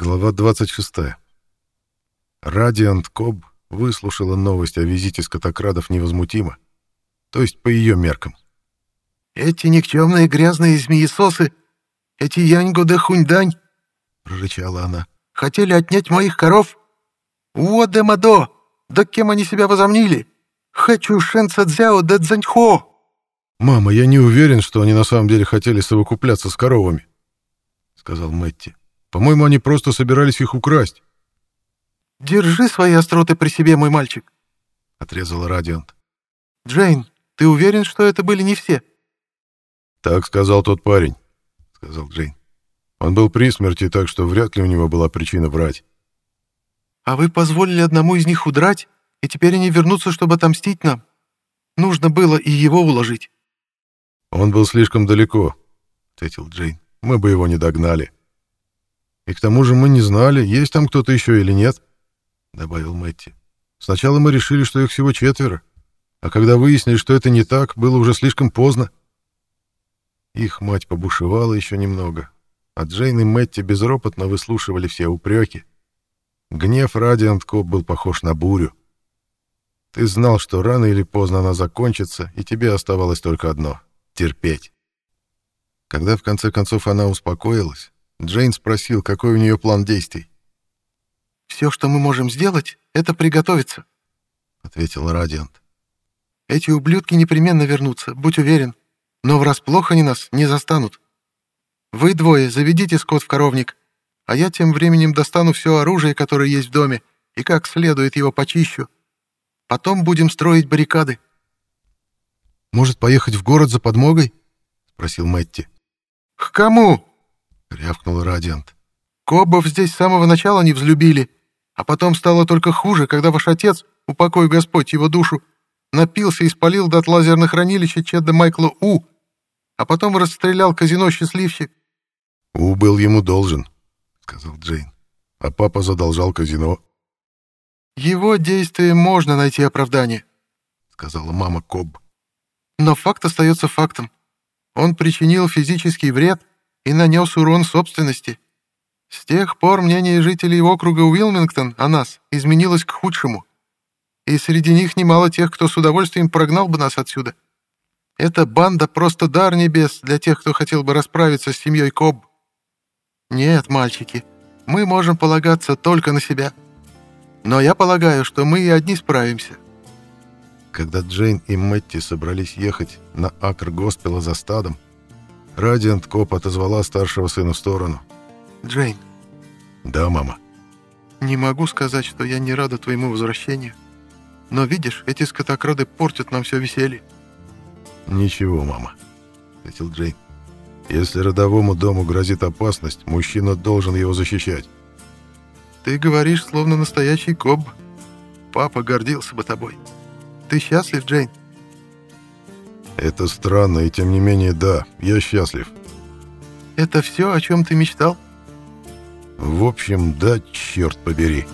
Глава 26. Радиант Коб выслушала новость о визите скотокрадов невозмутимо, то есть по ее меркам. «Эти никчемные грязные змеесосы, эти Яньго да Хуньдань!» — прорычала она. «Хотели отнять моих коров? Вот де Мадо! Да кем они себя возомнили? Хочу Шенца Цзяо да Цзаньхо!» «Мама, я не уверен, что они на самом деле хотели совокупляться с коровами», — сказал Мэтти. «По-моему, они просто собирались их украсть». «Держи свои остроты при себе, мой мальчик», — отрезала Радиант. «Джейн, ты уверен, что это были не все?» «Так сказал тот парень», — сказал Джейн. «Он был при смерти, так что вряд ли у него была причина врать». «А вы позволили одному из них удрать, и теперь они вернутся, чтобы отомстить нам? Нужно было и его уложить». «Он был слишком далеко», — ответил Джейн. «Мы бы его не догнали». «И к тому же мы не знали, есть там кто-то еще или нет», — добавил Мэтти. «Сначала мы решили, что их всего четверо, а когда выяснили, что это не так, было уже слишком поздно». Их мать побушевала еще немного, а Джейн и Мэтти безропотно выслушивали все упреки. Гнев Радиант Коп был похож на бурю. Ты знал, что рано или поздно она закончится, и тебе оставалось только одно — терпеть. Когда в конце концов она успокоилась, Джейн спросил, какой у нее план действий. «Все, что мы можем сделать, это приготовиться», — ответил Радиант. «Эти ублюдки непременно вернутся, будь уверен, но врасплох они нас не застанут. Вы двое заведите скот в коровник, а я тем временем достану все оружие, которое есть в доме, и как следует его почищу. Потом будем строить баррикады». «Может, поехать в город за подмогой?» — спросил Мэтти. «К кому?» — рявкнул Радиант. «Кобов здесь с самого начала не взлюбили, а потом стало только хуже, когда ваш отец, упокой Господь его душу, напился и спалил до лазерных хранилища Чедда Майкла У, а потом расстрелял казино «Счастливчик». «У был ему должен», — сказал Джейн, — «а папа задолжал казино». «Его действиям можно найти оправдание», — сказала мама Коб. «Но факт остается фактом. Он причинил физический вред и нанес урон собственности. С тех пор мнение жителей округа Уилмингтон о нас изменилось к худшему. И среди них немало тех, кто с удовольствием прогнал бы нас отсюда. Эта банда просто дар небес для тех, кто хотел бы расправиться с семьей Коб. Нет, мальчики, мы можем полагаться только на себя. Но я полагаю, что мы и одни справимся. Когда Джейн и Мэтти собрались ехать на акр госпела за стадом, Радиант Коп отозвала старшего сына в сторону. «Джейн». «Да, мама». «Не могу сказать, что я не рада твоему возвращению. Но видишь, эти скотокрады портят нам все веселье». «Ничего, мама», — ответил Джейн. «Если родовому дому грозит опасность, мужчина должен его защищать». «Ты говоришь, словно настоящий Коб. Папа гордился бы тобой. Ты счастлив, Джейн?» Это странно, и тем не менее, да, я счастлив. Это все, о чем ты мечтал? В общем, да, черт побери.